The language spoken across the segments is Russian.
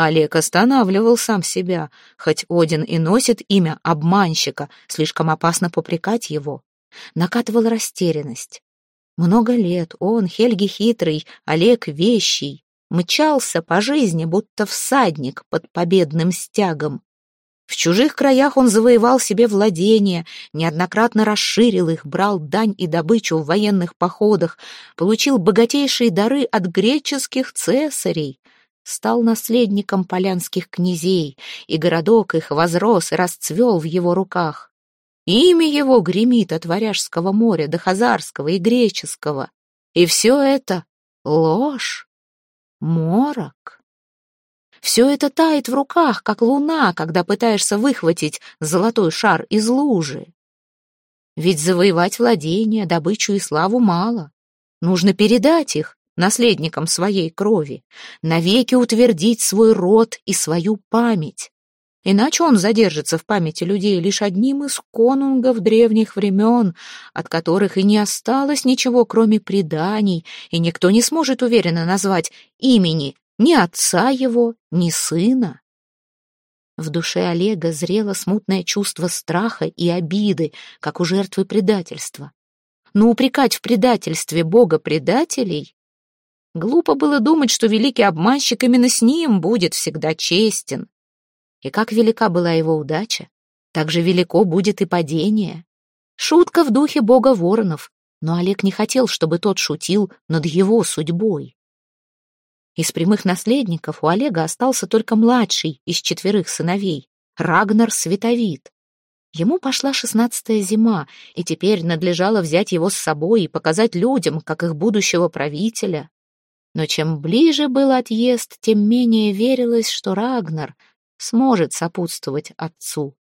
Олег останавливал сам себя, хоть Один и носит имя обманщика, слишком опасно попрекать его. Накатывала растерянность. Много лет он, Хельги хитрый, Олег вещий, мчался по жизни, будто всадник под победным стягом. В чужих краях он завоевал себе владения, неоднократно расширил их, брал дань и добычу в военных походах, получил богатейшие дары от греческих цесарей — стал наследником полянских князей, и городок их возрос и расцвел в его руках. Имя его гремит от Варяжского моря до Хазарского и Греческого. И все это — ложь, морок. Все это тает в руках, как луна, когда пытаешься выхватить золотой шар из лужи. Ведь завоевать владение, добычу и славу мало. Нужно передать их, наследником своей крови, навеки утвердить свой род и свою память. Иначе он задержится в памяти людей лишь одним из конунгов древних времен, от которых и не осталось ничего, кроме преданий, и никто не сможет уверенно назвать имени ни отца его, ни сына. В душе Олега зрело смутное чувство страха и обиды, как у жертвы предательства. Но упрекать в предательстве бога предателей Глупо было думать, что великий обманщик именно с ним будет всегда честен. И как велика была его удача, так же велико будет и падение. Шутка в духе бога воронов, но Олег не хотел, чтобы тот шутил над его судьбой. Из прямых наследников у Олега остался только младший из четверых сыновей, Рагнар Световид. Ему пошла шестнадцатая зима, и теперь надлежало взять его с собой и показать людям, как их будущего правителя. Но чем ближе был отъезд, тем менее верилось, что Рагнар сможет сопутствовать отцу.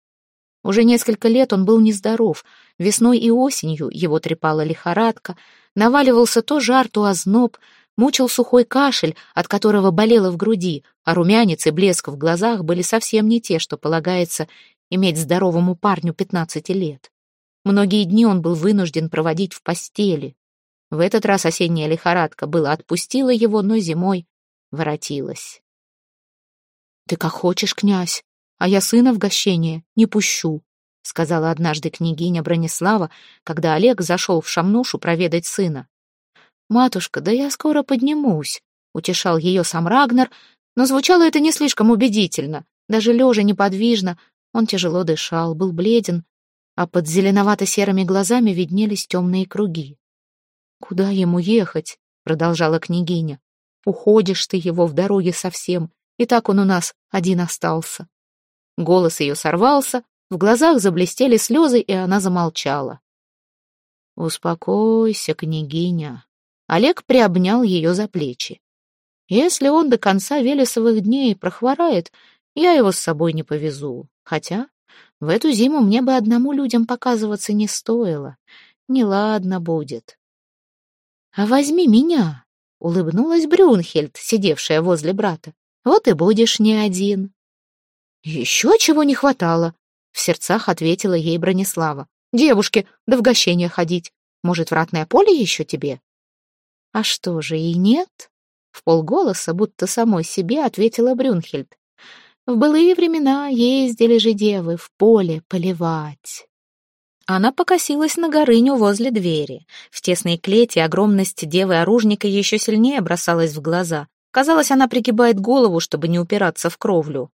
Уже несколько лет он был нездоров, весной и осенью его трепала лихорадка, наваливался то жар, то озноб, мучил сухой кашель, от которого болело в груди, а румянец и блеск в глазах были совсем не те, что полагается иметь здоровому парню пятнадцати лет. Многие дни он был вынужден проводить в постели. В этот раз осенняя лихорадка была отпустила его, но зимой воротилась. «Ты как хочешь, князь, а я сына в гощение не пущу», сказала однажды княгиня Бронислава, когда Олег зашел в Шамнушу проведать сына. «Матушка, да я скоро поднимусь», — утешал ее сам Рагнар, но звучало это не слишком убедительно. Даже лежа неподвижно, он тяжело дышал, был бледен, а под зеленовато-серыми глазами виднелись темные круги. «Куда ему ехать?» — продолжала княгиня. «Уходишь ты его в дороге совсем, и так он у нас один остался». Голос ее сорвался, в глазах заблестели слезы, и она замолчала. «Успокойся, княгиня». Олег приобнял ее за плечи. «Если он до конца Велесовых дней прохворает, я его с собой не повезу. Хотя в эту зиму мне бы одному людям показываться не стоило. Неладно будет. «А возьми меня!» — улыбнулась Брюнхельд, сидевшая возле брата. «Вот и будешь не один». «Еще чего не хватало!» — в сердцах ответила ей Бронислава. «Девушке, да в гощение ходить. Может, в ратное поле еще тебе?» «А что же, и нет?» — в полголоса, будто самой себе, ответила Брюнхельд. «В былые времена ездили же девы в поле поливать». Она покосилась на горыню возле двери. В тесной клете огромность девы-оружника еще сильнее бросалась в глаза. Казалось, она пригибает голову, чтобы не упираться в кровлю.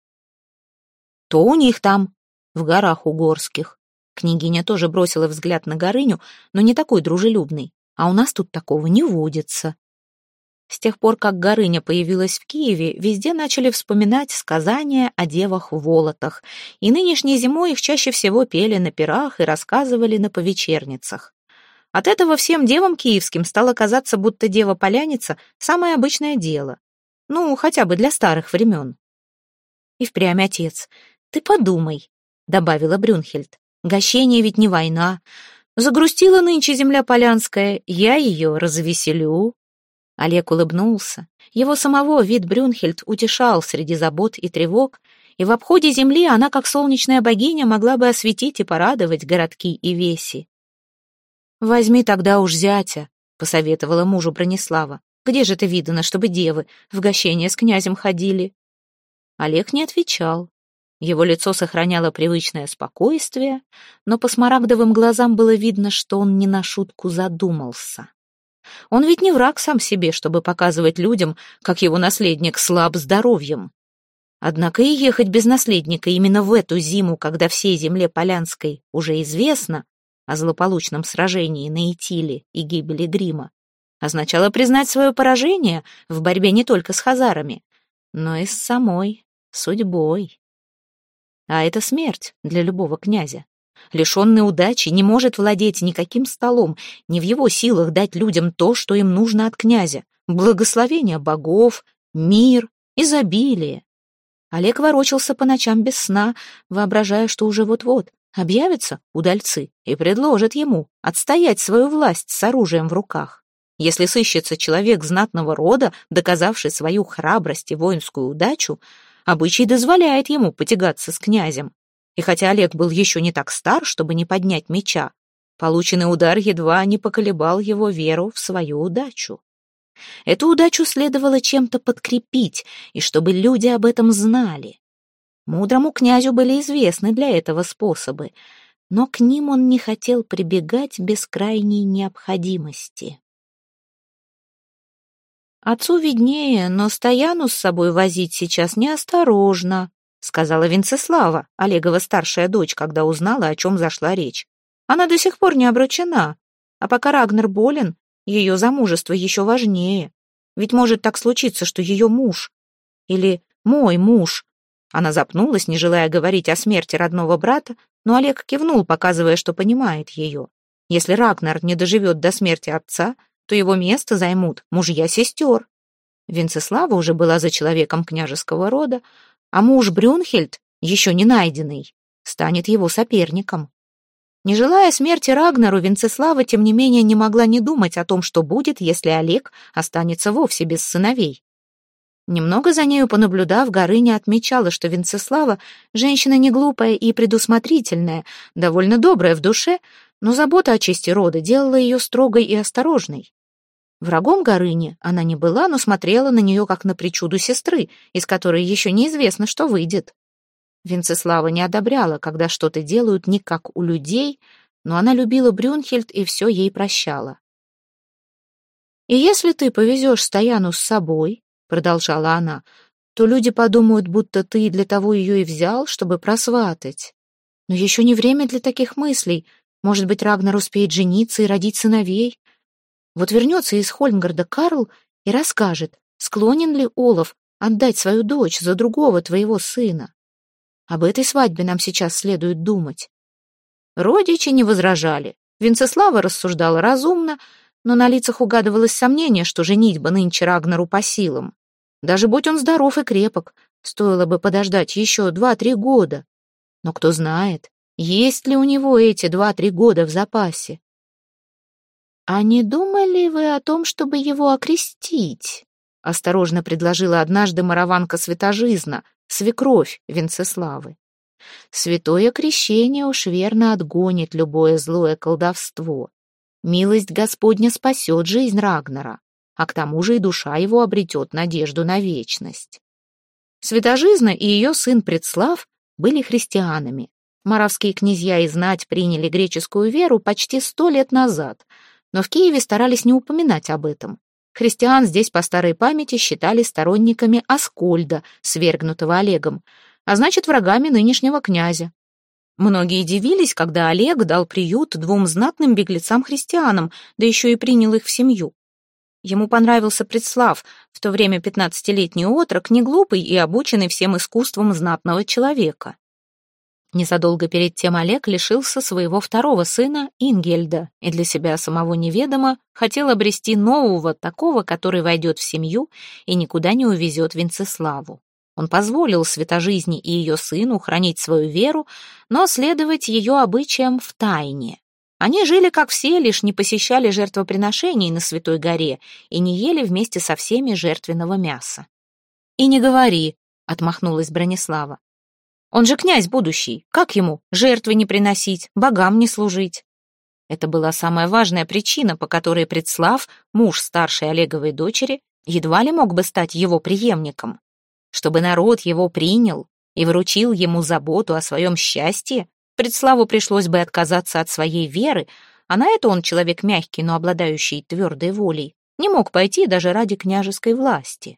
«То у них там, в горах угорских». Княгиня тоже бросила взгляд на горыню, но не такой дружелюбный. «А у нас тут такого не водится». С тех пор, как Горыня появилась в Киеве, везде начали вспоминать сказания о девах-волотах, и нынешней зимой их чаще всего пели на пирах и рассказывали на повечерницах. От этого всем девам киевским стало казаться, будто дева-поляница — самое обычное дело. Ну, хотя бы для старых времен. И впрямь отец. «Ты подумай», — добавила Брюнхельд. «Гощение ведь не война. Загрустила нынче земля полянская, я ее развеселю». Олег улыбнулся. Его самого вид Брюнхельд утешал среди забот и тревог, и в обходе земли она, как солнечная богиня, могла бы осветить и порадовать городки и веси. «Возьми тогда уж зятя», — посоветовала мужу Бронислава. «Где же это видано, чтобы девы в гощение с князем ходили?» Олег не отвечал. Его лицо сохраняло привычное спокойствие, но по смарагдовым глазам было видно, что он не на шутку задумался. Он ведь не враг сам себе, чтобы показывать людям, как его наследник слаб здоровьем. Однако и ехать без наследника именно в эту зиму, когда всей земле Полянской уже известно о злополучном сражении на Итиле и гибели Грима, означало признать свое поражение в борьбе не только с хазарами, но и с самой судьбой. А это смерть для любого князя. Лишенный удачи не может владеть никаким столом, не в его силах дать людям то, что им нужно от князя. Благословение богов, мир, изобилие. Олег ворочался по ночам без сна, воображая, что уже вот-вот объявятся удальцы и предложат ему отстоять свою власть с оружием в руках. Если сыщется человек знатного рода, доказавший свою храбрость и воинскую удачу, Обычай дозволяет ему потягаться с князем. И хотя Олег был еще не так стар, чтобы не поднять меча, полученный удар едва не поколебал его веру в свою удачу. Эту удачу следовало чем-то подкрепить, и чтобы люди об этом знали. Мудрому князю были известны для этого способы, но к ним он не хотел прибегать без крайней необходимости. Отцу виднее, но Стояну с собой возить сейчас неосторожно, сказала Венцеслава, Олегова старшая дочь, когда узнала, о чем зашла речь. Она до сих пор не обручена, а пока Рагнер болен, ее замужество еще важнее. Ведь может так случиться, что ее муж или мой муж. Она запнулась, не желая говорить о смерти родного брата, но Олег кивнул, показывая, что понимает ее. Если Рагнар не доживет до смерти отца, то его место займут мужья сестер. Венцеслава уже была за человеком княжеского рода, а муж Брюнхельд, еще не найденный, станет его соперником. Не желая смерти Рагнару, Венцеслава, тем не менее, не могла не думать о том, что будет, если Олег останется вовсе без сыновей. Немного за нею понаблюдав, Горыня отмечала, что Венцеслава — женщина не глупая и предусмотрительная, довольно добрая в душе, но забота о чести рода делала ее строгой и осторожной. Врагом Горыни она не была, но смотрела на нее как на причуду сестры, из которой еще неизвестно, что выйдет. Венцеслава не одобряла, когда что-то делают не как у людей, но она любила Брюнхельд и все ей прощала. «И если ты повезешь Стояну с собой», — продолжала она, «то люди подумают, будто ты для того ее и взял, чтобы просватать. Но еще не время для таких мыслей. Может быть, Рагнар успеет жениться и родить сыновей. Вот вернется из Хольмгарда Карл и расскажет, склонен ли Олаф отдать свою дочь за другого твоего сына. Об этой свадьбе нам сейчас следует думать. Родичи не возражали. Венцеслава рассуждала разумно, но на лицах угадывалось сомнение, что женитьба нынче Рагнару по силам. Даже будь он здоров и крепок, стоило бы подождать еще два-три года. Но кто знает, есть ли у него эти два-три года в запасе. «А не думали вы о том, чтобы его окрестить?» — осторожно предложила однажды мараванка Святожизна, свекровь Венцеславы. «Святое крещение уж верно отгонит любое злое колдовство. Милость Господня спасет жизнь Рагнара, а к тому же и душа его обретет надежду на вечность». Святожизна и ее сын Предслав были христианами. Моравские князья и знать приняли греческую веру почти сто лет назад — но в Киеве старались не упоминать об этом. Христиан здесь по старой памяти считали сторонниками Аскольда, свергнутого Олегом, а значит, врагами нынешнего князя. Многие дивились, когда Олег дал приют двум знатным беглецам-христианам, да еще и принял их в семью. Ему понравился Предслав, в то время пятнадцатилетний отрок, неглупый и обученный всем искусствам знатного человека. Незадолго перед тем Олег лишился своего второго сына Ингельда и для себя самого неведомо хотел обрести нового, такого, который войдет в семью и никуда не увезет Венцеславу. Он позволил святожизни и ее сыну хранить свою веру, но следовать ее обычаям в тайне. Они жили, как все, лишь не посещали жертвоприношений на Святой горе и не ели вместе со всеми жертвенного мяса. «И не говори», — отмахнулась Бронислава. Он же князь будущий. Как ему жертвы не приносить, богам не служить? Это была самая важная причина, по которой Предслав, муж старшей Олеговой дочери, едва ли мог бы стать его преемником. чтобы народ его принял и вручил ему заботу о своем счастье, Предславу пришлось бы отказаться от своей веры, а на это он человек мягкий, но обладающий твердой волей, не мог пойти даже ради княжеской власти.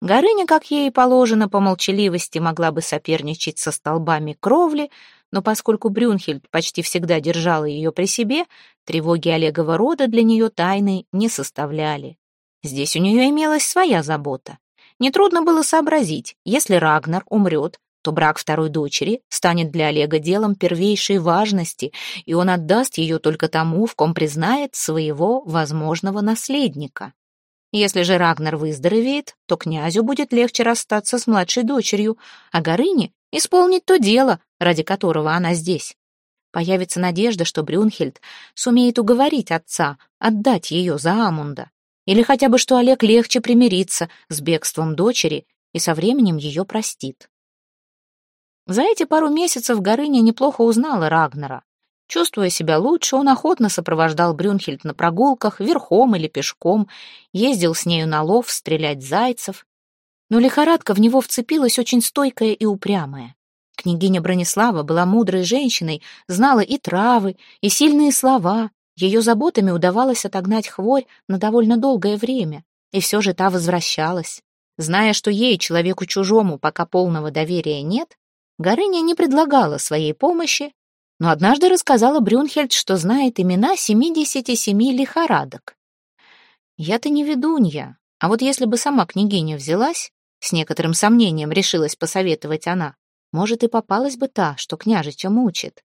Горыня, как ей положено, по молчаливости могла бы соперничать со столбами кровли, но поскольку Брюнхельд почти всегда держала ее при себе, тревоги Олегова рода для нее тайны не составляли. Здесь у нее имелась своя забота. Нетрудно было сообразить, если Рагнар умрет, то брак второй дочери станет для Олега делом первейшей важности, и он отдаст ее только тому, в ком признает своего возможного наследника. Если же Рагнар выздоровеет, то князю будет легче расстаться с младшей дочерью, а Горыне исполнить то дело, ради которого она здесь. Появится надежда, что Брюнхельд сумеет уговорить отца отдать ее за Амунда. Или хотя бы, что Олег легче примирится с бегством дочери и со временем ее простит. За эти пару месяцев Горыня неплохо узнала Рагнера. Чувствуя себя лучше, он охотно сопровождал Брюнхельд на прогулках, верхом или пешком, ездил с нею на лов стрелять зайцев. Но лихорадка в него вцепилась очень стойкая и упрямая. Княгиня Бронислава была мудрой женщиной, знала и травы, и сильные слова. Ее заботами удавалось отогнать хворь на довольно долгое время, и все же та возвращалась. Зная, что ей, человеку чужому, пока полного доверия нет, Горыня не предлагала своей помощи, но однажды рассказала Брюнхельд, что знает имена 77 лихорадок. «Я-то не ведунья, а вот если бы сама княгиня взялась, с некоторым сомнением решилась посоветовать она, может, и попалась бы та, что княжича мучит.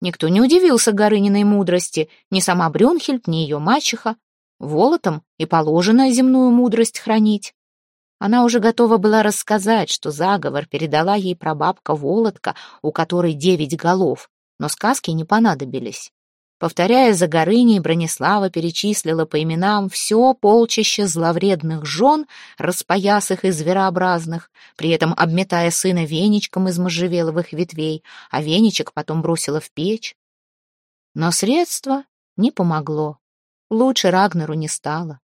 Никто не удивился Горыниной мудрости, ни сама Брюнхельд, ни ее мачеха. Волотом и положено земную мудрость хранить. Она уже готова была рассказать, что заговор передала ей прабабка Володка, у которой девять голов, но сказки не понадобились. Повторяя за Горыней, Бронислава перечислила по именам все полчище зловредных жен, распоясых и зверообразных, при этом обметая сына веничком из можжевеловых ветвей, а веничек потом бросила в печь. Но средство не помогло. Лучше Рагнеру не стало.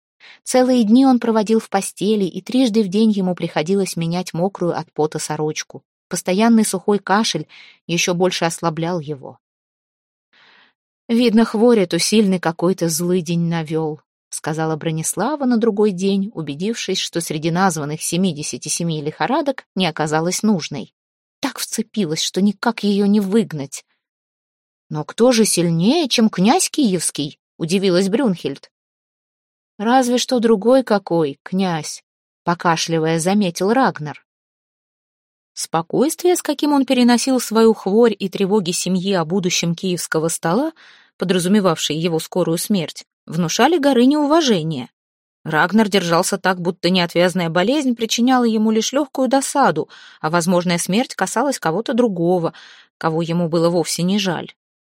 Целые дни он проводил в постели, и трижды в день ему приходилось менять мокрую от пота сорочку. Постоянный сухой кашель еще больше ослаблял его. «Видно, хворь эту сильный какой-то злый день навел», — сказала Бронислава на другой день, убедившись, что среди названных семидесяти семи лихорадок не оказалась нужной. Так вцепилась, что никак ее не выгнать. «Но кто же сильнее, чем князь Киевский?» — удивилась Брюнхельд. «Разве что другой какой, князь», — покашливая, заметил Рагнар. Спокойствие, с каким он переносил свою хворь и тревоги семьи о будущем киевского стола, подразумевавшей его скорую смерть, внушали Горыне уважение. Рагнар держался так, будто неотвязная болезнь причиняла ему лишь легкую досаду, а возможная смерть касалась кого-то другого, кого ему было вовсе не жаль.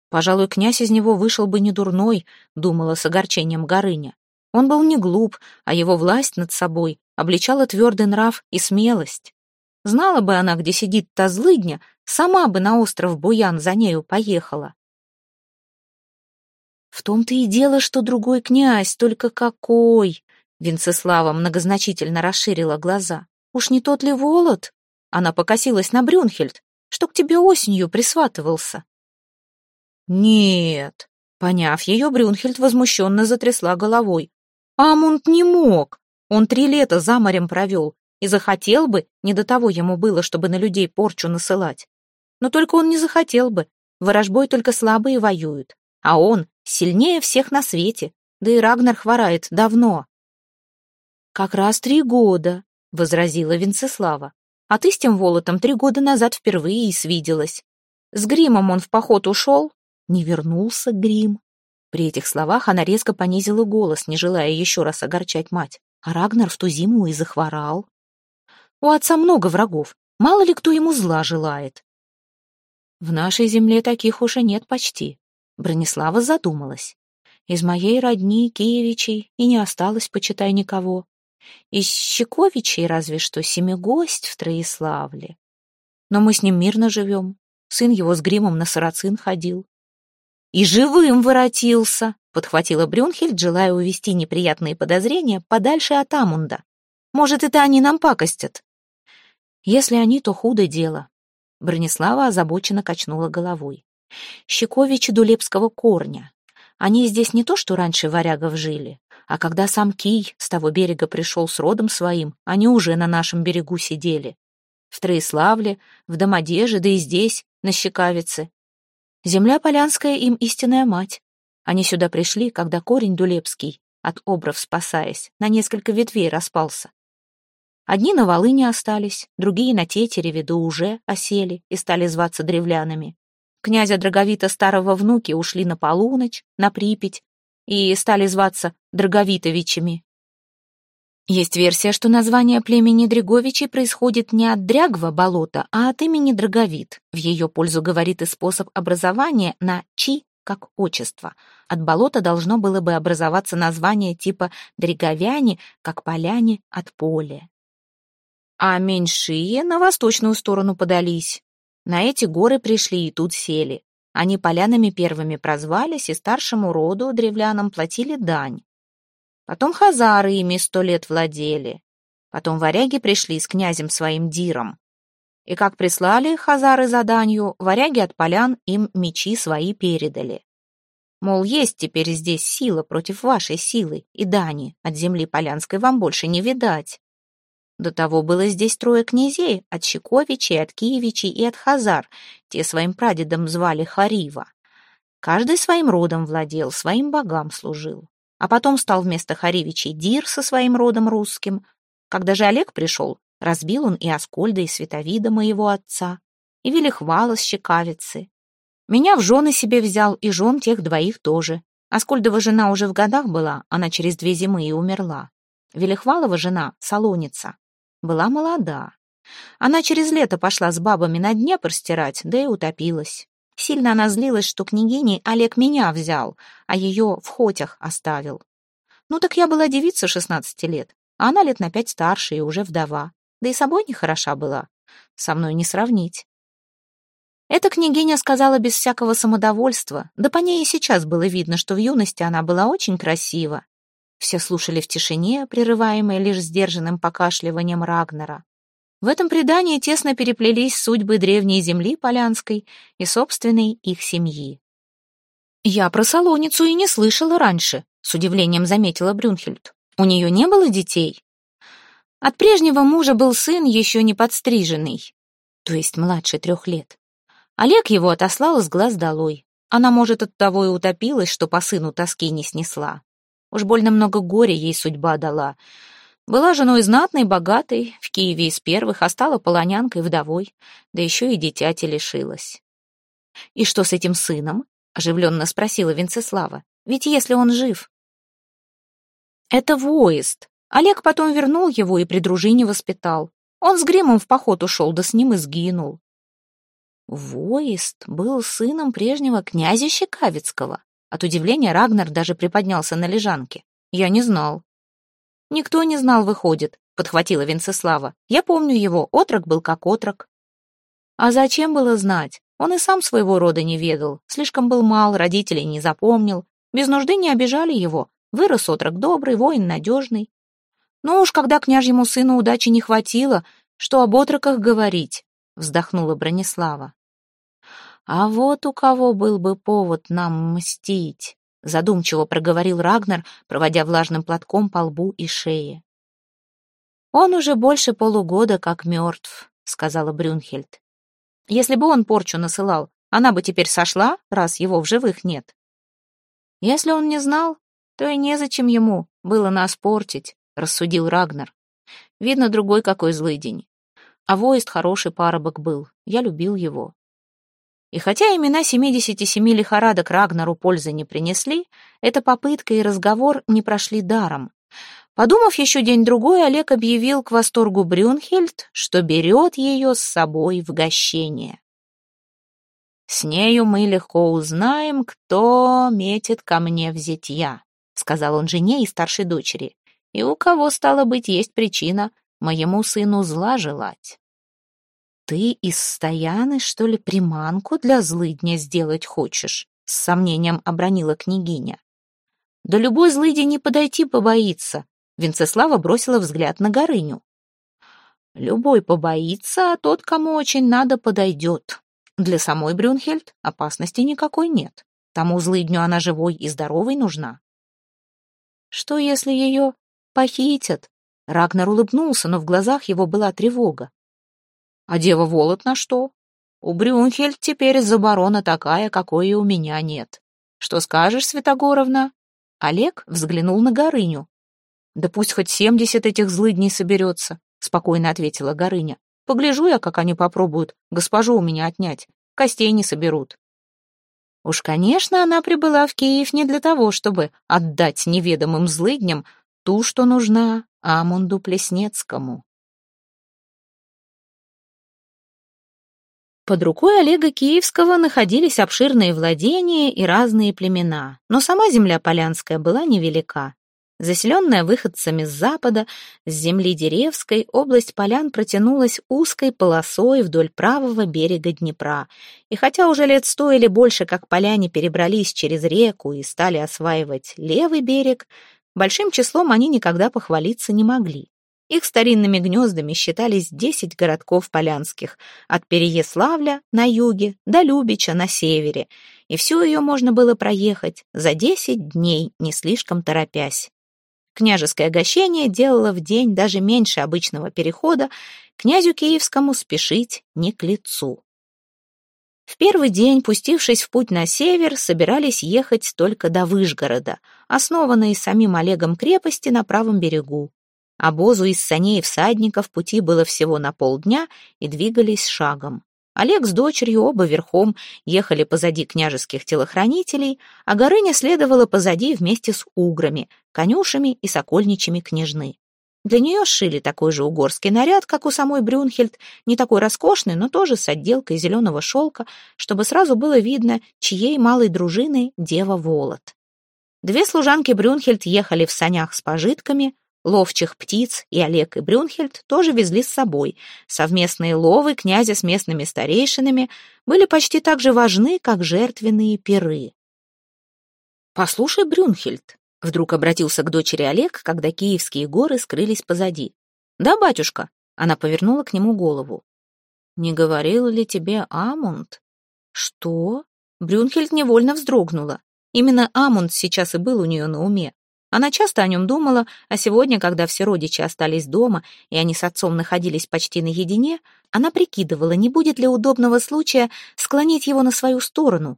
Пожалуй, князь из него вышел бы не дурной, думала с огорчением Горыня. Он был не глуп, а его власть над собой обличала твердый нрав и смелость. Знала бы она, где сидит та злыдня, сама бы на остров Буян за нею поехала. В том-то и дело, что другой князь, только какой! Венцеслава многозначительно расширила глаза. Уж не тот ли Волод? Она покосилась на Брюнхельд, что к тебе осенью присватывался. Нет, поняв ее, Брюнхельд возмущенно затрясла головой. Амунд не мог. Он три лета за морем провел. И захотел бы, не до того ему было, чтобы на людей порчу насылать. Но только он не захотел бы. Ворожбой только слабые воюют. А он сильнее всех на свете. Да и Рагнар хворает давно. «Как раз три года», — возразила Венцеслава. «А ты с тем Волотом три года назад впервые и свиделась. С гримом он в поход ушел, не вернулся грим. При этих словах она резко понизила голос, не желая еще раз огорчать мать. А Рагнар в ту зиму и захворал. У отца много врагов, мало ли кто ему зла желает. В нашей земле таких уже нет почти. Бронислава задумалась. Из моей родни, Киевичей, и не осталось, почитай, никого. Из Щековичей разве что семигость в Троиславле. Но мы с ним мирно живем. Сын его с гримом на сарацин ходил. «И живым воротился», — подхватила Брюнхельд, желая увести неприятные подозрения подальше от Амунда. Может, это они нам пакостят?» «Если они, то худо дело». Бронислава озабоченно качнула головой. «Щековичи Дулепского корня. Они здесь не то, что раньше варягов жили, а когда сам Кий с того берега пришел с родом своим, они уже на нашем берегу сидели. В Троиславле, в Домодеже, да и здесь, на Щекавице. Земля Полянская им истинная мать. Они сюда пришли, когда корень Дулепский, от обров спасаясь, на несколько ветвей распался. Одни на Волыне остались, другие на Тетереве, да уже осели и стали зваться древлянами. Князя Драговита старого внуки ушли на полуночь, на Припять, и стали зваться Драговитовичами. Есть версия, что название племени Дреговичей происходит не от Дрягва болота, а от имени Драговит. В ее пользу говорит и способ образования на «чи» как отчество. От болота должно было бы образоваться название типа Дреговяне, как поляне от поля. А меньшие на восточную сторону подались. На эти горы пришли и тут сели. Они полянами первыми прозвались и старшему роду древлянам платили дань. Потом хазары ими сто лет владели. Потом варяги пришли с князем своим Диром. И как прислали хазары заданью, варяги от полян им мечи свои передали. Мол, есть теперь здесь сила против вашей силы, и дани от земли полянской вам больше не видать. До того было здесь трое князей, от Щековичей, от Киевичей и от Хазар, те своим прадедом звали Харива. Каждый своим родом владел, своим богам служил а потом стал вместо Харевичей Дир со своим родом русским. Когда же Олег пришел, разбил он и Аскольда, и Световида моего отца, и Велихвала с Щекавицы. Меня в жены себе взял, и жен тех двоих тоже. Аскольдова жена уже в годах была, она через две зимы и умерла. Велихвалова жена, Солоница, была молода. Она через лето пошла с бабами на Днепр стирать, да и утопилась. Сильно она злилась, что княгиней Олег меня взял, а ее в хотях оставил. Ну так я была девица шестнадцати лет, а она лет на пять старше и уже вдова. Да и собой не хороша была. Со мной не сравнить. Эта княгиня сказала без всякого самодовольства, да по ней и сейчас было видно, что в юности она была очень красива. Все слушали в тишине, прерываемой лишь сдержанным покашливанием Рагнера. В этом предании тесно переплелись судьбы древней земли Полянской и собственной их семьи. «Я про Солоницу и не слышала раньше», — с удивлением заметила Брюнхельд. «У нее не было детей?» От прежнего мужа был сын еще не подстриженный, то есть младше трех лет. Олег его отослал с глаз долой. Она, может, от того и утопилась, что по сыну тоски не снесла. Уж больно много горя ей судьба дала — была женой знатной, богатой, в Киеве из первых, а стала полонянкой, вдовой, да еще и дитяти лишилась. «И что с этим сыном?» — оживленно спросила Венцеслава. «Ведь если он жив...» «Это воист. Олег потом вернул его и при дружине воспитал. Он с гримом в поход ушел, да с ним и сгинул». Воист был сыном прежнего князя Щекавицкого. От удивления Рагнар даже приподнялся на лежанке. «Я не знал». «Никто не знал, выходит», — подхватила Венцеслава. «Я помню его, отрок был как отрок». А зачем было знать? Он и сам своего рода не ведал, слишком был мал, родителей не запомнил, без нужды не обижали его. Вырос отрок добрый, воин надежный. Ну уж когда княжьему сыну удачи не хватило, что об отроках говорить, вздохнула Бронислава. А вот у кого был бы повод нам мстить задумчиво проговорил Рагнар, проводя влажным платком по лбу и шее. «Он уже больше полугода как мертв», — сказала Брюнхельд. «Если бы он порчу насылал, она бы теперь сошла, раз его в живых нет». «Если он не знал, то и незачем ему было нас портить», — рассудил Рагнар. «Видно, другой какой злый день. А воист хороший парубок был, я любил его. И хотя имена 77 лихорадок Рагнару пользы не принесли, эта попытка и разговор не прошли даром. Подумав еще день-другой, Олег объявил к восторгу Брюнхельд, что берет ее с собой в гощение. «С нею мы легко узнаем, кто метит ко мне в зятья», сказал он жене и старшей дочери, «и у кого, стало быть, есть причина моему сыну зла желать». «Ты из стояны, что ли, приманку для злыдня сделать хочешь?» — с сомнением обронила княгиня. «Да любой злыдень не подойти побоится. Венцеслава бросила взгляд на Горыню. Любой побоится, а тот, кому очень надо, подойдет. Для самой Брюнхельд опасности никакой нет. Тому злыдню она живой и здоровой нужна. Что, если ее похитят? Рагнар улыбнулся, но в глазах его была тревога. А дева Волод на что? У Брюнхельд теперь заборона такая, какой и у меня нет. Что скажешь, Святогоровна? Олег взглянул на Горыню. Да пусть хоть семьдесят этих злыдней соберется. — спокойно ответила Горыня. «Погляжу я, как они попробуют госпожу у меня отнять. Костей не соберут». Уж, конечно, она прибыла в Киев не для того, чтобы отдать неведомым злыдням ту, что нужна Амунду Плеснецкому. Под рукой Олега Киевского находились обширные владения и разные племена, но сама земля Полянская была невелика. Заселенная выходцами с запада, с земли Деревской, область полян протянулась узкой полосой вдоль правого берега Днепра. И хотя уже лет сто или больше, как поляне перебрались через реку и стали осваивать левый берег, большим числом они никогда похвалиться не могли. Их старинными гнездами считались десять городков полянских, от Переяславля на юге до Любича на севере, и всю ее можно было проехать за десять дней, не слишком торопясь. Княжеское гощение делало в день даже меньше обычного перехода, князю Киевскому спешить не к лицу. В первый день, пустившись в путь на север, собирались ехать только до Выжгорода, основанной самим Олегом крепости на правом берегу. Обозу из саней всадников пути было всего на полдня и двигались шагом. Олег с дочерью оба верхом ехали позади княжеских телохранителей, а Горыня следовала позади вместе с уграми, конюшами и сокольничьими княжны. Для нее сшили такой же угорский наряд, как у самой Брюнхельд, не такой роскошный, но тоже с отделкой зеленого шелка, чтобы сразу было видно, чьей малой дружиной дева Волод. Две служанки Брюнхельд ехали в санях с пожитками, Ловчих птиц и Олег и Брюнхельд тоже везли с собой. Совместные ловы князя с местными старейшинами были почти так же важны, как жертвенные пиры. «Послушай, Брюнхельд», — вдруг обратился к дочери Олег, когда киевские горы скрылись позади. «Да, батюшка», — она повернула к нему голову. «Не говорил ли тебе Амунд?» «Что?» Брюнхельд невольно вздрогнула. Именно Амунд сейчас и был у нее на уме. Она часто о нем думала, а сегодня, когда все родичи остались дома, и они с отцом находились почти наедине, она прикидывала, не будет ли удобного случая склонить его на свою сторону.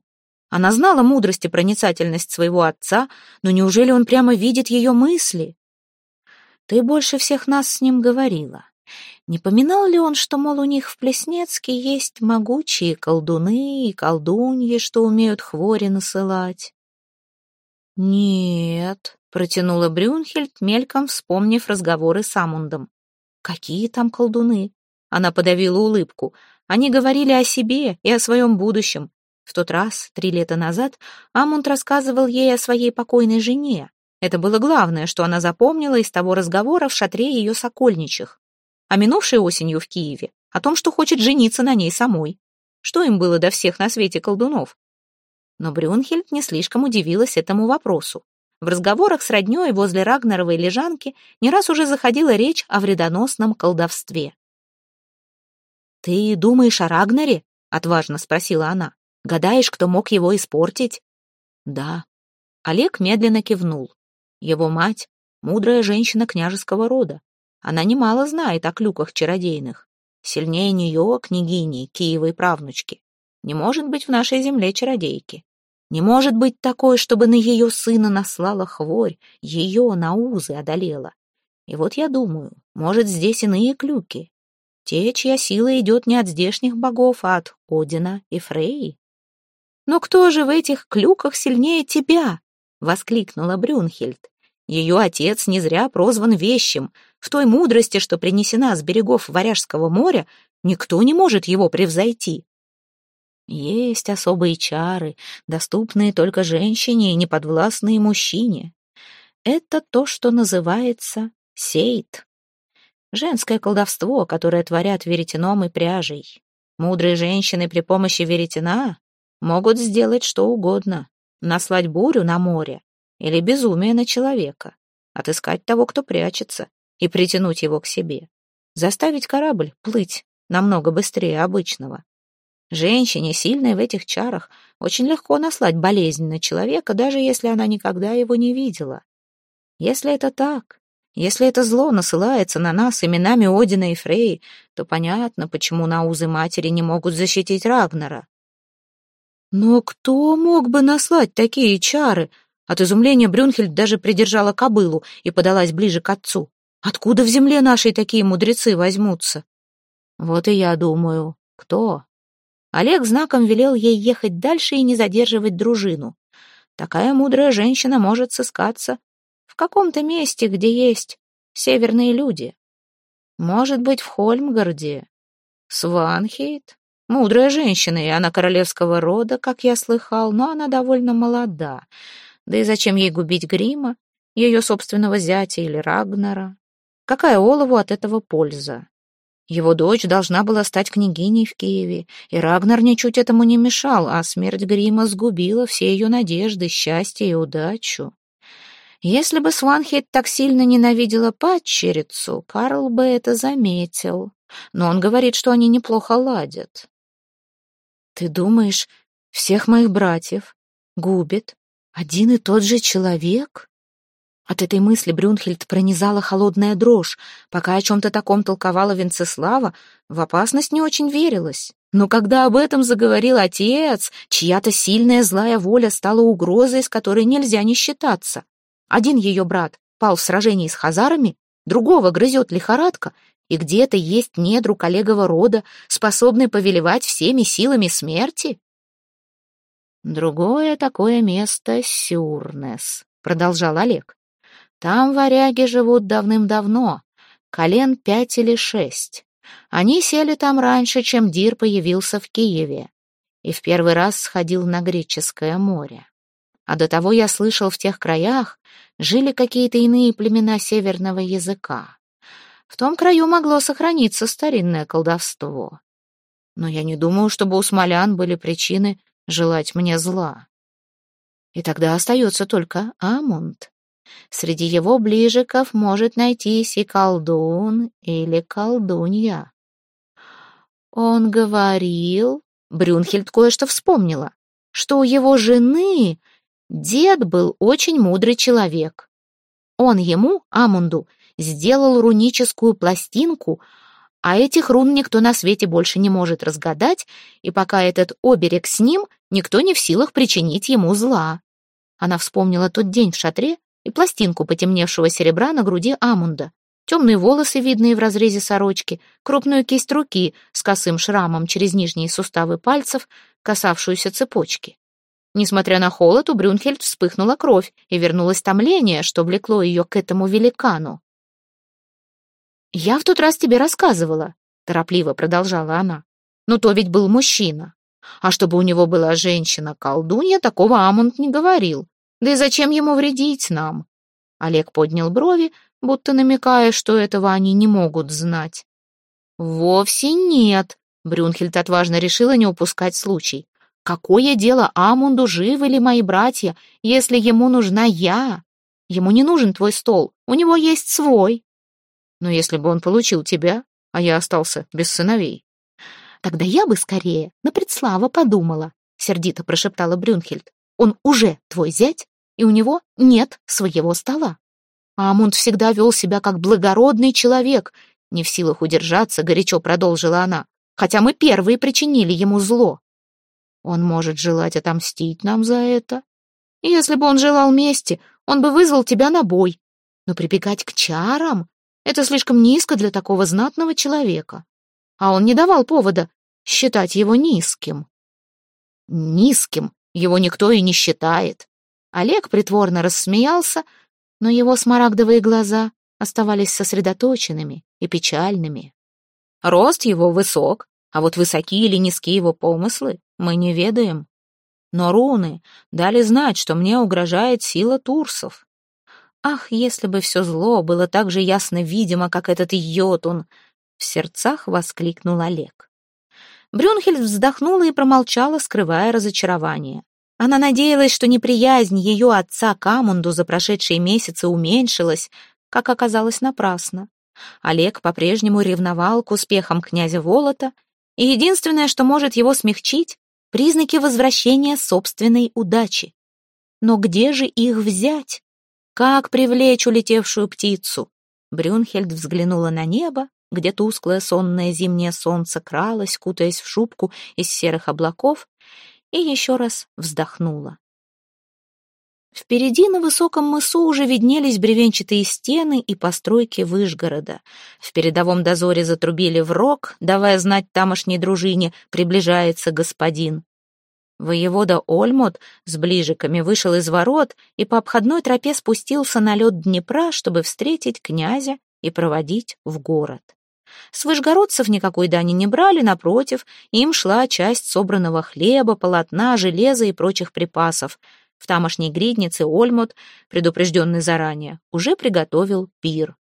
Она знала мудрость и проницательность своего отца, но неужели он прямо видит ее мысли? «Ты больше всех нас с ним говорила. Не поминал ли он, что, мол, у них в Плеснецке есть могучие колдуны и колдуньи, что умеют хвори насылать?» «Нет», Протянула Брюнхельд, мельком вспомнив разговоры с Амундом. «Какие там колдуны?» Она подавила улыбку. Они говорили о себе и о своем будущем. В тот раз, три лета назад, Амунд рассказывал ей о своей покойной жене. Это было главное, что она запомнила из того разговора в шатре ее сокольничих. А минувшей осенью в Киеве, о том, что хочет жениться на ней самой. Что им было до всех на свете колдунов? Но Брюнхельд не слишком удивилась этому вопросу. В разговорах с роднёй возле Рагнаровой лежанки не раз уже заходила речь о вредоносном колдовстве. «Ты думаешь о Рагнаре?» — отважно спросила она. «Гадаешь, кто мог его испортить?» «Да». Олег медленно кивнул. Его мать — мудрая женщина княжеского рода. Она немало знает о клюках чародейных. Сильнее нее, княгини, Киевой правнучки. Не может быть в нашей земле чародейки. Не может быть такой, чтобы на ее сына наслала хворь, ее на узы одолела. И вот я думаю, может, здесь иные клюки. Те, чья сила идет не от здешних богов, а от Одина и Фреи. «Но кто же в этих клюках сильнее тебя?» — воскликнула Брюнхельд. Ее отец не зря прозван вещим. В той мудрости, что принесена с берегов Варяжского моря, никто не может его превзойти. Есть особые чары, доступные только женщине и неподвластные мужчине. Это то, что называется сейт. Женское колдовство, которое творят веретеном и пряжей. Мудрые женщины при помощи веретена могут сделать что угодно. Наслать бурю на море или безумие на человека. отыскать того, кто прячется, и притянуть его к себе. Заставить корабль плыть намного быстрее обычного. Женщине, сильной в этих чарах, очень легко наслать болезнь на человека, даже если она никогда его не видела. Если это так, если это зло насылается на нас именами Одина и Фрей, то понятно, почему наузы матери не могут защитить Рагнара. Но кто мог бы наслать такие чары? От изумления Брюнхельд даже придержала кобылу и подалась ближе к отцу. Откуда в земле нашей такие мудрецы возьмутся? Вот и я думаю, кто? Олег знаком велел ей ехать дальше и не задерживать дружину. Такая мудрая женщина может сыскаться в каком-то месте, где есть северные люди. Может быть, в Хольмгарде. Сванхейт? Мудрая женщина, и она королевского рода, как я слыхал, но она довольно молода. Да и зачем ей губить грима, ее собственного зятя или Рагнара? Какая Олову от этого польза? Его дочь должна была стать княгиней в Киеве, и Рагнар ничуть этому не мешал, а смерть Грима сгубила все ее надежды, счастье и удачу. Если бы Сванхейт так сильно ненавидела падчерицу, Карл бы это заметил. Но он говорит, что они неплохо ладят. «Ты думаешь, всех моих братьев губит один и тот же человек?» От этой мысли Брюнхельд пронизала холодная дрожь. Пока о чем-то таком толковала Венцеслава, в опасность не очень верилась. Но когда об этом заговорил отец, чья-то сильная злая воля стала угрозой, с которой нельзя не считаться. Один ее брат пал в сражении с хазарами, другого грызет лихорадка, и где-то есть недруг Олегова рода, способный повелевать всеми силами смерти. «Другое такое место — Сюрнес», — продолжал Олег. Там варяги живут давным-давно, колен пять или шесть. Они сели там раньше, чем Дир появился в Киеве, и в первый раз сходил на Греческое море. А до того я слышал, в тех краях жили какие-то иные племена северного языка. В том краю могло сохраниться старинное колдовство. Но я не думаю, чтобы у смолян были причины желать мне зла. И тогда остается только Амунд. Среди его ближиков может найтись и колдун или колдунья. Он говорил, Брюнхельд кое-что вспомнила, что у его жены дед был очень мудрый человек. Он ему, Амунду, сделал руническую пластинку, а этих рун никто на свете больше не может разгадать, и пока этот оберег с ним, никто не в силах причинить ему зла. Она вспомнила тот день в шатре, и пластинку потемневшего серебра на груди Амунда, темные волосы, видные в разрезе сорочки, крупную кисть руки с косым шрамом через нижние суставы пальцев, касавшуюся цепочки. Несмотря на холод, у Брюнхельд вспыхнула кровь, и вернулось томление, что влекло ее к этому великану. «Я в тот раз тебе рассказывала», — торопливо продолжала она. «Но то ведь был мужчина. А чтобы у него была женщина-колдунья, такого Амунд не говорил. Да и зачем ему вредить нам? Олег поднял брови, будто намекая, что этого они не могут знать. Вовсе нет. Брюнхельд отважно решила не упускать случай. Какое дело Амунду, живы ли мои братья, если ему нужна я? Ему не нужен твой стол, у него есть свой. Но если бы он получил тебя, а я остался без сыновей. Тогда я бы скорее на предслава подумала, сердито прошептала Брюнхельд. Он уже твой зять, и у него нет своего стола. А Амунд всегда вел себя как благородный человек. Не в силах удержаться, горячо продолжила она, хотя мы первые причинили ему зло. Он может желать отомстить нам за это. Если бы он желал мести, он бы вызвал тебя на бой. Но прибегать к чарам — это слишком низко для такого знатного человека. А он не давал повода считать его низким. Низким его никто и не считает. Олег притворно рассмеялся, но его смарагдовые глаза оставались сосредоточенными и печальными. Рост его высок, а вот высоки или низки его помыслы мы не ведаем. Но руны дали знать, что мне угрожает сила турсов. Ах, если бы все зло было так же ясно видимо, как этот йотун! В сердцах воскликнул Олег. Брюнхельд вздохнула и промолчала, скрывая разочарование. Она надеялась, что неприязнь ее отца к Амунду за прошедшие месяцы уменьшилась, как оказалось напрасно. Олег по-прежнему ревновал к успехам князя Волота, и единственное, что может его смягчить, признаки возвращения собственной удачи. Но где же их взять? Как привлечь улетевшую птицу? Брюнхельд взглянула на небо, где тусклое сонное зимнее солнце кралось, кутаясь в шубку из серых облаков, и еще раз вздохнула. Впереди на высоком мысу уже виднелись бревенчатые стены и постройки Выжгорода. В передовом дозоре затрубили в рог, давая знать тамошней дружине «приближается господин». Воевода Ольмот с ближиками вышел из ворот и по обходной тропе спустился на лед Днепра, чтобы встретить князя и проводить в город. С выжгородцев никакой дани не брали, напротив, им шла часть собранного хлеба, полотна, железа и прочих припасов. В тамошней гриднице Ольмот, предупрежденный заранее, уже приготовил пир.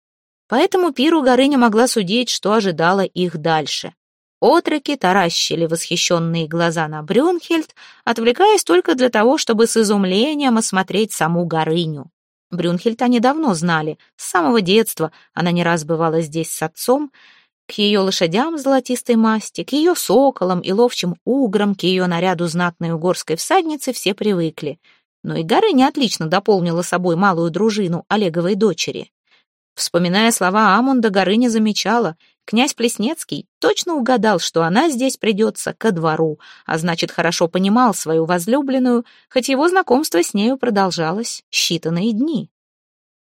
По этому пиру Горыня могла судить, что ожидало их дальше. Отроки таращили восхищенные глаза на Брюнхельд, отвлекаясь только для того, чтобы с изумлением осмотреть саму Горыню. Брюнхельд они давно знали, с самого детства она не раз бывала здесь с отцом, к ее лошадям золотистой масти, к ее соколам и ловчим уграм, к ее наряду знатной угорской всадницы все привыкли. Но и Горыня отлично дополнила собой малую дружину Олеговой дочери. Вспоминая слова Амунда, Горыня замечала, князь Плеснецкий точно угадал, что она здесь придется ко двору, а значит, хорошо понимал свою возлюбленную, хоть его знакомство с нею продолжалось считанные дни.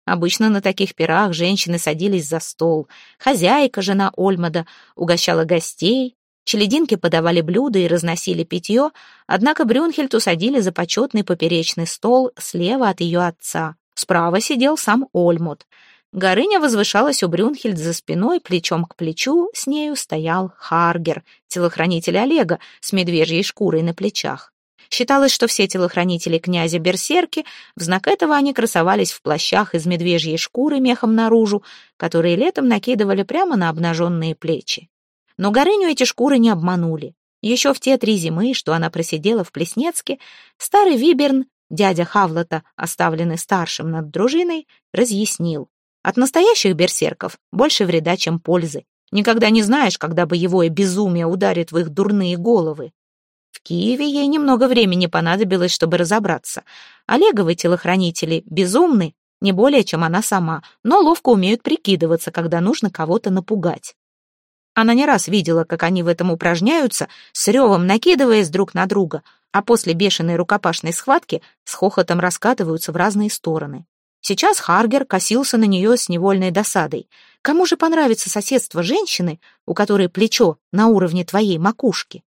Обычно на таких пирах женщины садились за стол. Хозяйка, жена Ольмада, угощала гостей, челединки подавали блюда и разносили питье, однако Брюнхельд усадили за почетный поперечный стол слева от ее отца. Справа сидел сам Ольмут. Горыня возвышалась у Брюнхельд за спиной, плечом к плечу, с нею стоял Харгер, телохранитель Олега, с медвежьей шкурой на плечах. Считалось, что все телохранители князя Берсерки, в знак этого они красовались в плащах из медвежьей шкуры мехом наружу, которые летом накидывали прямо на обнаженные плечи. Но Горыню эти шкуры не обманули. Еще в те три зимы, что она просидела в Плеснецке, старый Виберн, дядя Хавлота, оставленный старшим над дружиной, разъяснил. От настоящих берсерков больше вреда, чем пользы. Никогда не знаешь, когда боевое безумие ударит в их дурные головы. В Киеве ей немного времени понадобилось, чтобы разобраться. Олеговы телохранители безумны, не более, чем она сама, но ловко умеют прикидываться, когда нужно кого-то напугать. Она не раз видела, как они в этом упражняются, с ревом накидываясь друг на друга, а после бешеной рукопашной схватки с хохотом раскатываются в разные стороны. Сейчас Харгер косился на нее с невольной досадой. Кому же понравится соседство женщины, у которой плечо на уровне твоей макушки?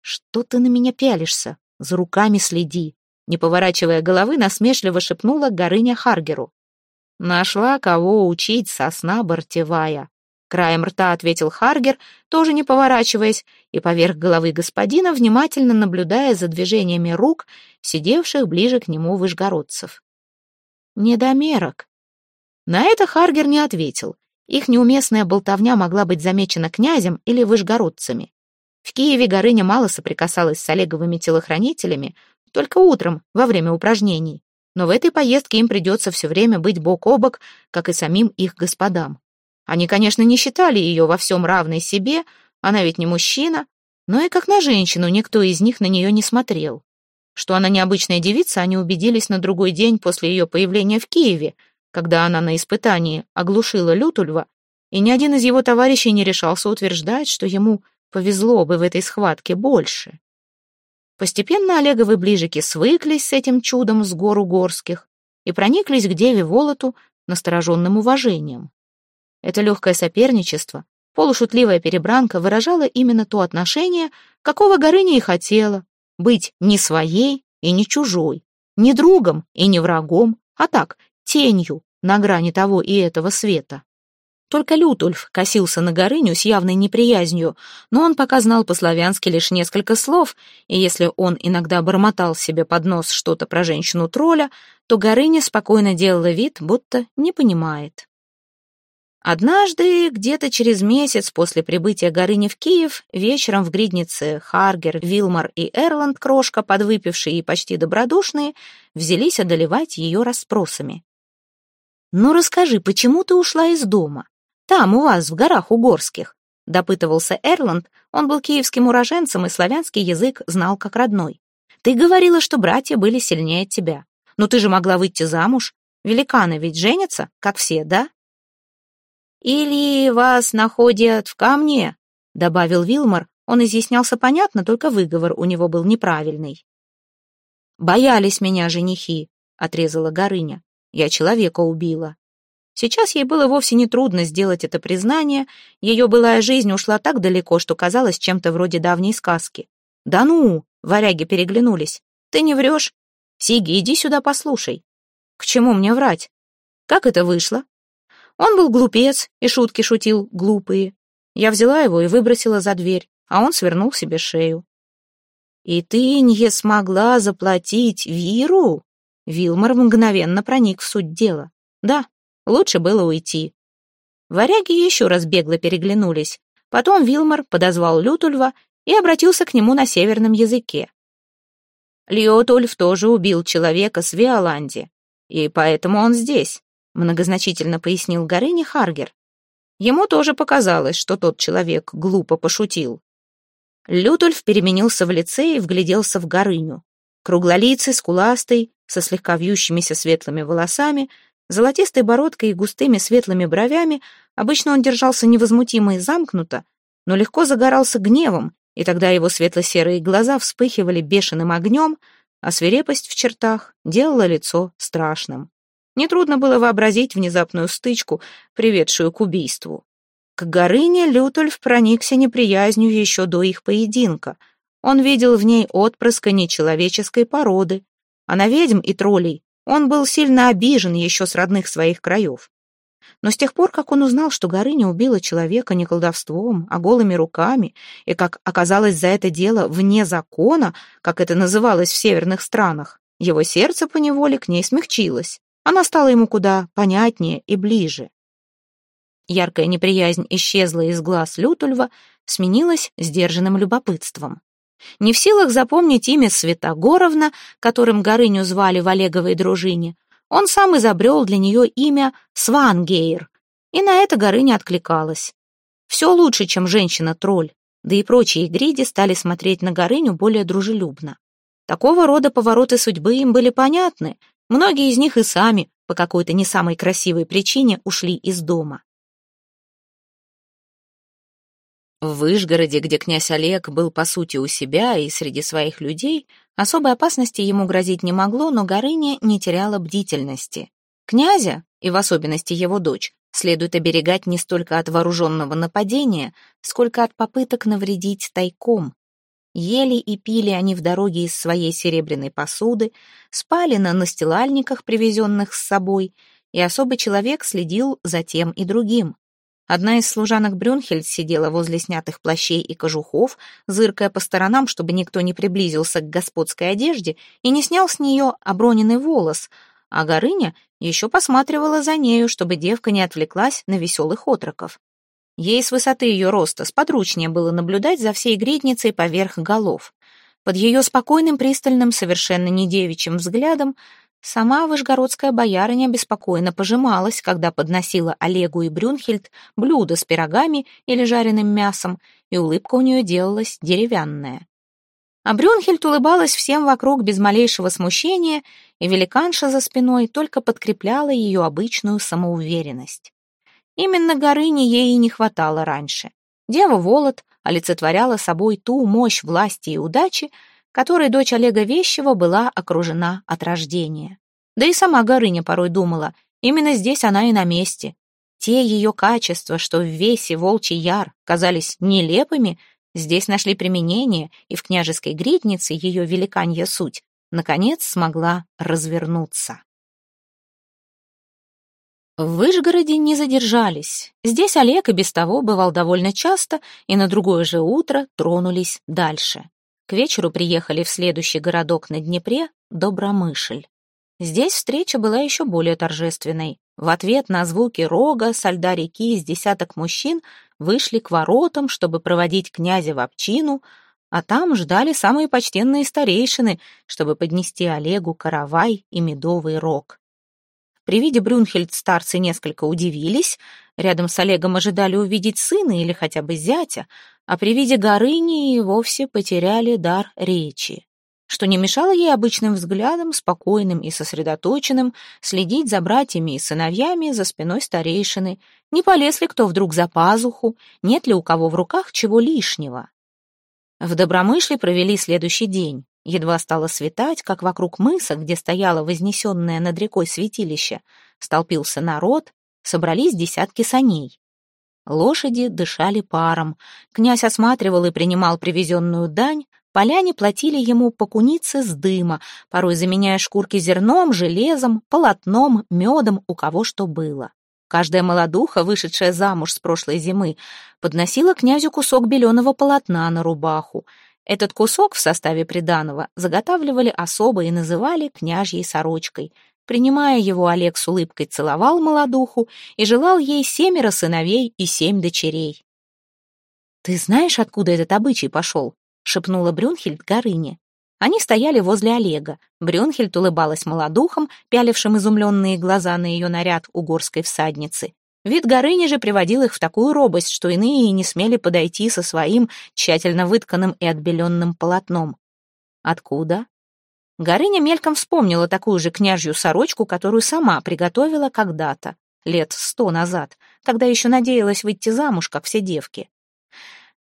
«Что ты на меня пялишься? За руками следи!» Не поворачивая головы, насмешливо шепнула Горыня Харгеру. «Нашла, кого учить, сосна бортевая!» Краем рта ответил Харгер, тоже не поворачиваясь, и поверх головы господина, внимательно наблюдая за движениями рук, сидевших ближе к нему выжгородцев. «Недомерок!» На это Харгер не ответил. Их неуместная болтовня могла быть замечена князем или выжгородцами. В Киеве Горыня мало соприкасалась с Олеговыми телохранителями, только утром, во время упражнений. Но в этой поездке им придется все время быть бок о бок, как и самим их господам. Они, конечно, не считали ее во всем равной себе, она ведь не мужчина, но и как на женщину никто из них на нее не смотрел. Что она необычная девица, они убедились на другой день после ее появления в Киеве, когда она на испытании оглушила Лютульва, и ни один из его товарищей не решался утверждать, что ему Повезло бы в этой схватке больше. Постепенно Олеговы ближики свыклись с этим чудом с гор Угорских и прониклись к деве Волоту настороженным уважением. Это легкое соперничество, полушутливая перебранка выражала именно то отношение, какого Горыня и хотела, быть не своей и не чужой, не другом и не врагом, а так, тенью на грани того и этого света. Только Лютульф косился на Горыню с явной неприязнью, но он пока знал по-славянски лишь несколько слов, и если он иногда бормотал себе под нос что-то про женщину-тролля, то Горыня спокойно делала вид, будто не понимает. Однажды, где-то через месяц после прибытия Горыни в Киев, вечером в гриднице Харгер, Вилмар и Эрланд Крошка, подвыпившие и почти добродушные, взялись одолевать ее расспросами. «Ну расскажи, почему ты ушла из дома? Там, у вас, в горах Угорских?» — допытывался Эрланд. Он был киевским уроженцем и славянский язык знал как родной. «Ты говорила, что братья были сильнее тебя. Но ты же могла выйти замуж. Великаны ведь женятся, как все, да?» «Или вас находят в камне», — добавил Вилмар. Он изъяснялся понятно, только выговор у него был неправильный. «Боялись меня женихи», — отрезала Горыня. «Я человека убила». Сейчас ей было вовсе не трудно сделать это признание, ее былая жизнь ушла так далеко, что казалось чем-то вроде давней сказки. «Да ну!» — варяги переглянулись. «Ты не врешь? Сиги, иди сюда послушай». «К чему мне врать? Как это вышло? Он был глупец и шутки шутил глупые. Я взяла его и выбросила за дверь, а он свернул себе шею. «И ты не смогла заплатить Виру?» Вилмар мгновенно проник в суть дела. «Да, лучше было уйти». Варяги еще раз бегло переглянулись. Потом Вилмар подозвал Лютульва и обратился к нему на северном языке. Льотульф тоже убил человека с Виоланди, и поэтому он здесь многозначительно пояснил Горыня Харгер. Ему тоже показалось, что тот человек глупо пошутил. Лютульф переменился в лице и вгляделся в Горыню. Круглолицый, скуластый, со слегка вьющимися светлыми волосами, золотистой бородкой и густыми светлыми бровями, обычно он держался невозмутимо и замкнуто, но легко загорался гневом, и тогда его светло-серые глаза вспыхивали бешеным огнем, а свирепость в чертах делала лицо страшным. Нетрудно было вообразить внезапную стычку, приведшую к убийству. К Горыне Лютольф проникся неприязнью еще до их поединка. Он видел в ней отпрыска нечеловеческой породы, а на ведьм и троллей он был сильно обижен еще с родных своих краев. Но с тех пор, как он узнал, что Горыня убила человека не колдовством, а голыми руками, и как оказалось за это дело вне закона, как это называлось в северных странах, его сердце поневоле к ней смягчилось. Она стала ему куда понятнее и ближе. Яркая неприязнь исчезла из глаз Лютульва, сменилась сдержанным любопытством. Не в силах запомнить имя Святогоровна, которым Горыню звали в Олеговой дружине, он сам изобрел для нее имя Свангейр, и на это Горыня откликалась. Все лучше, чем женщина-тролль, да и прочие гриди стали смотреть на Горыню более дружелюбно. Такого рода повороты судьбы им были понятны, Многие из них и сами по какой-то не самой красивой причине ушли из дома. В Выжгороде, где князь Олег был по сути у себя и среди своих людей, особой опасности ему грозить не могло, но Горыня не теряла бдительности. Князя, и в особенности его дочь, следует оберегать не столько от вооруженного нападения, сколько от попыток навредить тайком, Ели и пили они в дороге из своей серебряной посуды, спали на настилальниках, привезенных с собой, и особый человек следил за тем и другим. Одна из служанок Брюнхельд сидела возле снятых плащей и кожухов, зыркая по сторонам, чтобы никто не приблизился к господской одежде и не снял с нее оброненный волос, а Горыня еще посматривала за нею, чтобы девка не отвлеклась на веселых отроков. Ей с высоты ее роста сподручнее было наблюдать за всей гридницей поверх голов. Под ее спокойным, пристальным, совершенно не девичьим взглядом сама вышгородская боярыня беспокойно пожималась, когда подносила Олегу и Брюнхельд блюдо с пирогами или жареным мясом, и улыбка у нее делалась деревянная. А Брюнхельд улыбалась всем вокруг без малейшего смущения, и великанша за спиной только подкрепляла ее обычную самоуверенность. Именно горыни ей и не хватало раньше. Дева Волод олицетворяла собой ту мощь власти и удачи, которой дочь Олега Вещева была окружена от рождения. Да и сама Горыня порой думала, именно здесь она и на месте. Те ее качества, что в весе волчий яр казались нелепыми, здесь нашли применение, и в княжеской гриднице ее великанья суть наконец смогла развернуться. В Вышгороде не задержались. Здесь Олег и без того бывал довольно часто, и на другое же утро тронулись дальше. К вечеру приехали в следующий городок на Днепре Добромышль. Здесь встреча была еще более торжественной. В ответ на звуки рога со льда реки из десяток мужчин вышли к воротам, чтобы проводить князя в общину, а там ждали самые почтенные старейшины, чтобы поднести Олегу каравай и медовый рог. При виде Брюнхельд старцы несколько удивились, рядом с Олегом ожидали увидеть сына или хотя бы зятя, а при виде Горыни и вовсе потеряли дар речи, что не мешало ей обычным взглядом, спокойным и сосредоточенным, следить за братьями и сыновьями за спиной старейшины, не полез ли кто вдруг за пазуху, нет ли у кого в руках чего лишнего. В Добромышле провели следующий день. Едва стало светать, как вокруг мыса, где стояло вознесенное над рекой святилище, столпился народ, собрались десятки саней. Лошади дышали паром. Князь осматривал и принимал привезенную дань, поляне платили ему по кунице с дыма, порой заменяя шкурки зерном, железом, полотном, медом, у кого что было. Каждая молодуха, вышедшая замуж с прошлой зимы, подносила князю кусок беленого полотна на рубаху. Этот кусок в составе приданого заготавливали особо и называли княжьей сорочкой. Принимая его, Олег с улыбкой целовал молодуху и желал ей семеро сыновей и семь дочерей. «Ты знаешь, откуда этот обычай пошел?» — шепнула Брюнхельд Горыне. Они стояли возле Олега. Брюнхельд улыбалась молодухам, пялившим изумленные глаза на ее наряд угорской всадницы. Вид Горыни же приводил их в такую робость, что иные не смели подойти со своим тщательно вытканным и отбеленным полотном. Откуда? Горыня мельком вспомнила такую же княжью сорочку, которую сама приготовила когда-то, лет сто назад, когда еще надеялась выйти замуж, как все девки.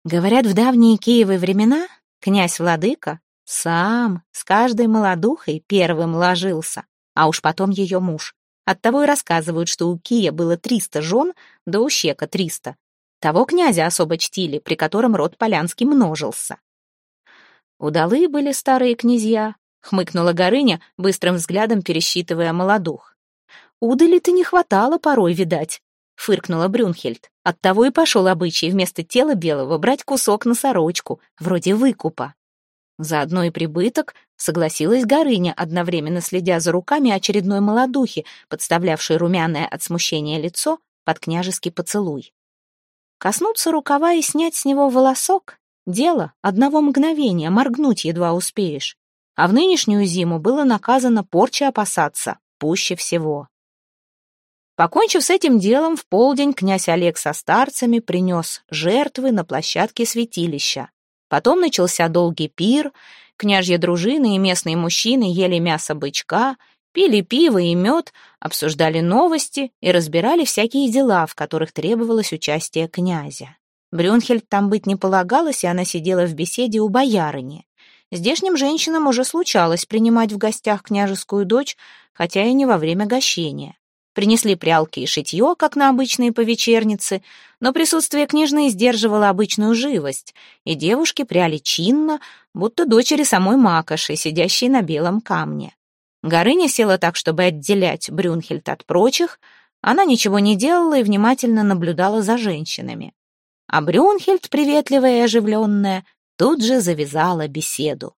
Говорят, в давние Киевы времена князь-владыка сам с каждой молодухой первым ложился, а уж потом ее муж. Оттого и рассказывают, что у Кия было триста жен, да у Щека триста. Того князя особо чтили, при котором род Полянский множился. Удалы были старые князья, хмыкнула Горыня, быстрым взглядом пересчитывая молодух. Удали-то не хватало порой, видать, фыркнула Брюнхельд. Оттого и пошел обычай вместо тела белого брать кусок на сорочку, вроде выкупа. Заодно и прибыток согласилась Горыня, одновременно следя за руками очередной молодухи, подставлявшей румяное от смущения лицо под княжеский поцелуй. Коснуться рукава и снять с него волосок — дело одного мгновения, моргнуть едва успеешь. А в нынешнюю зиму было наказано порчи опасаться пуще всего. Покончив с этим делом, в полдень князь Олег со старцами принес жертвы на площадке святилища. Потом начался долгий пир, княжья дружины и местные мужчины ели мясо бычка, пили пиво и мед, обсуждали новости и разбирали всякие дела, в которых требовалось участие князя. Брюнхельд там быть не полагалось, и она сидела в беседе у боярыни. Здешним женщинам уже случалось принимать в гостях княжескую дочь, хотя и не во время гощения. Принесли прялки и шитье, как на обычные повечерницы, но присутствие княжны сдерживало обычную живость, и девушки пряли чинно, будто дочери самой Макоши, сидящей на белом камне. Горыня села так, чтобы отделять Брюнхельд от прочих, она ничего не делала и внимательно наблюдала за женщинами. А Брюнхельд, приветливая и оживленная, тут же завязала беседу.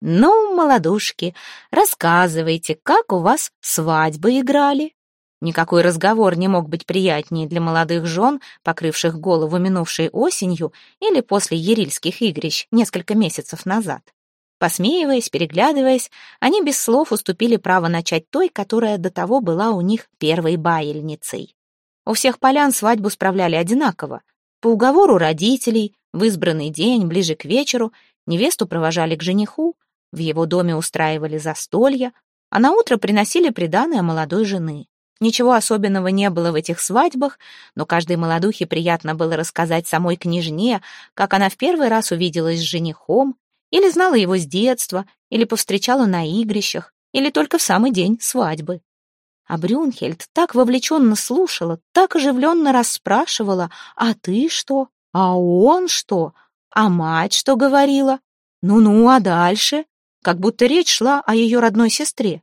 «Ну, молодушки, рассказывайте, как у вас свадьбы играли?» Никакой разговор не мог быть приятнее для молодых жен, покрывших голову минувшей осенью или после ерильских игрищ несколько месяцев назад. Посмеиваясь, переглядываясь, они без слов уступили право начать той, которая до того была у них первой баильницей. У всех полян свадьбу справляли одинаково. По уговору родителей, в избранный день, ближе к вечеру, невесту провожали к жениху, в его доме устраивали застолья, а на утро приносили приданое молодой жены. Ничего особенного не было в этих свадьбах, но каждой молодухе приятно было рассказать самой княжне, как она в первый раз увиделась с женихом, или знала его с детства, или повстречала на игрищах, или только в самый день свадьбы. А Брюнхельд так вовлеченно слушала, так оживленно расспрашивала, «А ты что? А он что? А мать что говорила? Ну-ну, а дальше?» Как будто речь шла о ее родной сестре.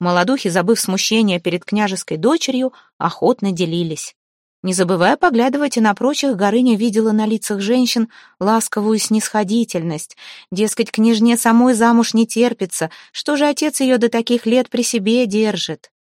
Молодухи, забыв смущение перед княжеской дочерью, охотно делились. Не забывая поглядывать и на прочих, Горыня видела на лицах женщин ласковую снисходительность. Дескать, княжне самой замуж не терпится, что же отец ее до таких лет при себе держит?